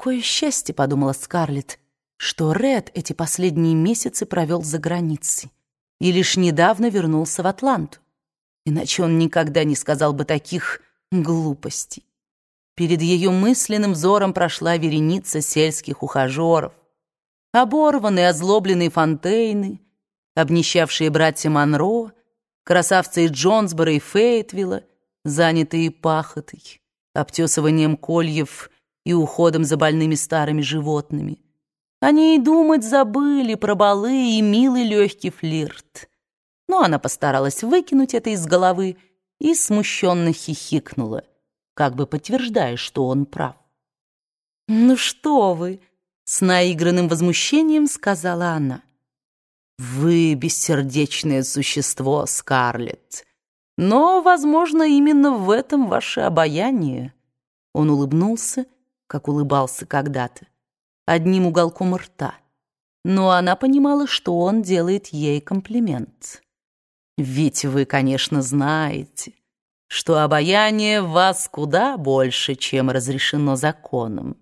«Какое счастье», — подумала Скарлетт, что Ред эти последние месяцы провел за границей и лишь недавно вернулся в Атланту. Иначе он никогда не сказал бы таких глупостей. Перед ее мысленным взором прошла вереница сельских ухажеров. Оборванные, озлобленные фонтейны, обнищавшие братья Монро, красавцы из Джонсбора и Фейтвилла, занятые пахотой, обтесыванием кольев и уходом за больными старыми животными. Они и думать забыли про балы и милый легкий флирт. Но она постаралась выкинуть это из головы и смущенно хихикнула, как бы подтверждая, что он прав. «Ну что вы!» — с наигранным возмущением сказала она. «Вы бессердечное существо, Скарлетт. Но, возможно, именно в этом ваше обаяние». Он улыбнулся, как улыбался когда-то, одним уголком рта. Но она понимала, что он делает ей комплимент. «Ведь вы, конечно, знаете, что обаяние вас куда больше, чем разрешено законом.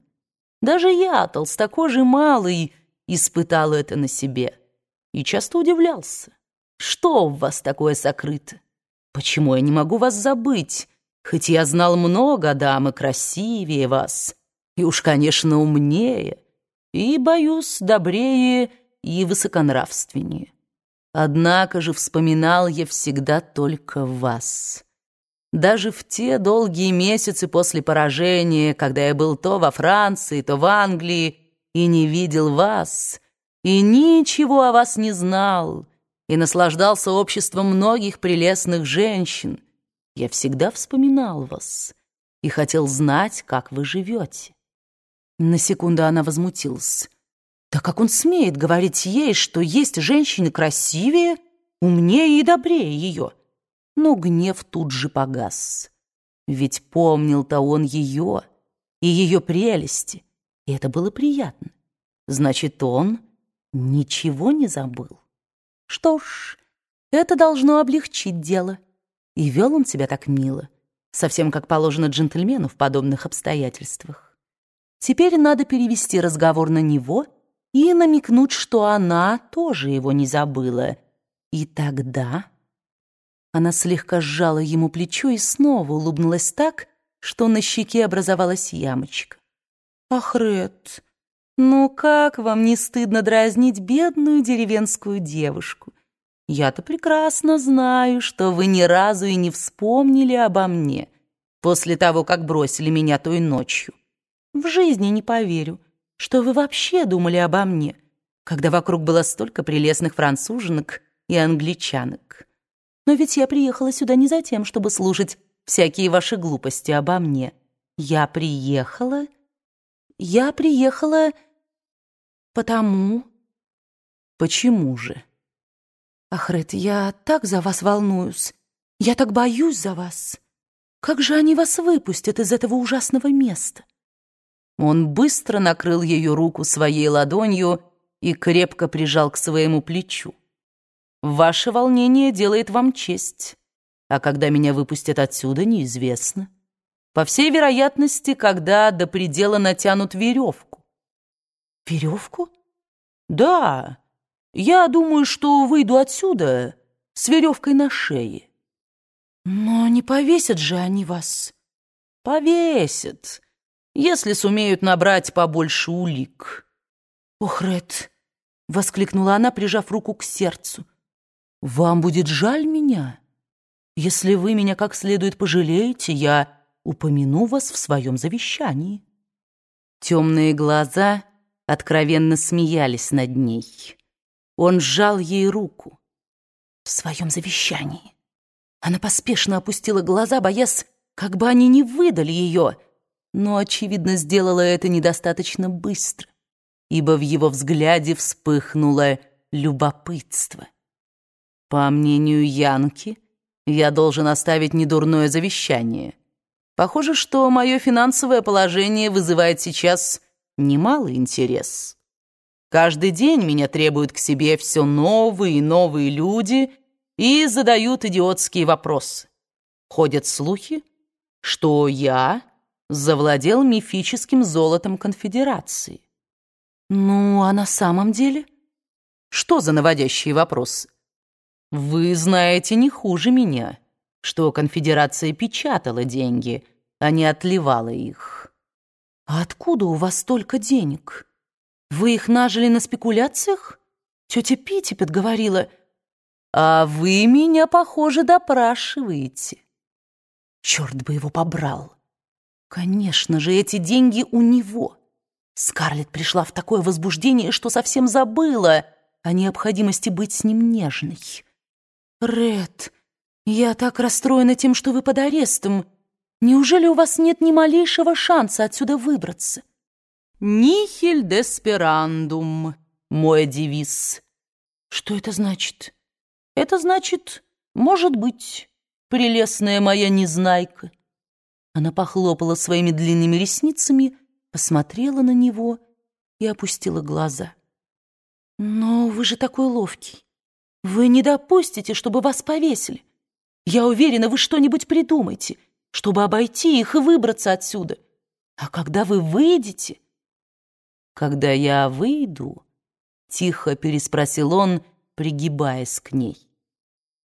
Даже я, толстокожий малый, испытал это на себе» и часто удивлялся. Что в вас такое сокрыто? Почему я не могу вас забыть, хоть я знал много дам и красивее вас, и уж, конечно, умнее, и, боюсь, добрее и высоконравственнее. Однако же вспоминал я всегда только вас. Даже в те долгие месяцы после поражения, когда я был то во Франции, то в Англии, и не видел вас — и ничего о вас не знал, и наслаждался обществом многих прелестных женщин, я всегда вспоминал вас и хотел знать, как вы живете. На секунду она возмутилась. Да как он смеет говорить ей, что есть женщины красивее, умнее и добрее ее? Но гнев тут же погас. Ведь помнил-то он ее и ее прелести, и это было приятно. Значит, он ничего не забыл. Что ж, это должно облегчить дело. И вел он себя так мило, совсем как положено джентльмену в подобных обстоятельствах. Теперь надо перевести разговор на него и намекнуть, что она тоже его не забыла. И тогда... Она слегка сжала ему плечо и снова улыбнулась так, что на щеке образовалась ямочка. «Ах, Ред, ну как вам не стыдно дразнить бедную деревенскую девушку? Я-то прекрасно знаю, что вы ни разу и не вспомнили обо мне после того, как бросили меня той ночью. В жизни не поверю, что вы вообще думали обо мне, когда вокруг было столько прелестных француженок и англичанок. Но ведь я приехала сюда не за тем, чтобы слушать всякие ваши глупости обо мне. Я приехала... Я приехала Потому... Почему же? Ах, Ред, я так за вас волнуюсь. Я так боюсь за вас. Как же они вас выпустят из этого ужасного места? Он быстро накрыл ее руку своей ладонью и крепко прижал к своему плечу. Ваше волнение делает вам честь, а когда меня выпустят отсюда, неизвестно. По всей вероятности, когда до предела натянут веревку. Веревку? Да. Я думаю, что выйду отсюда с веревкой на шее. Но не повесят же они вас. Повесят, если сумеют набрать побольше улик. Ох, Ред, воскликнула она, прижав руку к сердцу. Вам будет жаль меня? Если вы меня как следует пожалеете, я упомяну вас в своем завещании. Темные глаза откровенно смеялись над ней. Он сжал ей руку. В своем завещании. Она поспешно опустила глаза, боясь, как бы они не выдали ее, но, очевидно, сделала это недостаточно быстро, ибо в его взгляде вспыхнуло любопытство. По мнению Янки, я должен оставить недурное завещание. Похоже, что мое финансовое положение вызывает сейчас немалый интерес. Каждый день меня требуют к себе все новые и новые люди и задают идиотские вопросы. Ходят слухи, что я завладел мифическим золотом конфедерации. Ну, а на самом деле? Что за наводящие вопросы? Вы знаете не хуже меня, что конфедерация печатала деньги, а не отливала их. А откуда у вас столько денег? Вы их нажили на спекуляциях? Тетя Питтипет говорила, а вы меня, похоже, допрашиваете. Черт бы его побрал. Конечно же, эти деньги у него. Скарлетт пришла в такое возбуждение, что совсем забыла о необходимости быть с ним нежной. «Ред, я так расстроена тем, что вы под арестом. Неужели у вас нет ни малейшего шанса отсюда выбраться?» «Нихель деспирандум» — мой девиз. «Что это значит?» «Это значит, может быть, прелестная моя незнайка». Она похлопала своими длинными ресницами, посмотрела на него и опустила глаза. «Но вы же такой ловкий. Вы не допустите, чтобы вас повесили. Я уверена, вы что-нибудь придумаете, чтобы обойти их и выбраться отсюда. А когда вы выйдете...» «Когда я выйду...» — тихо переспросил он, пригибаясь к ней.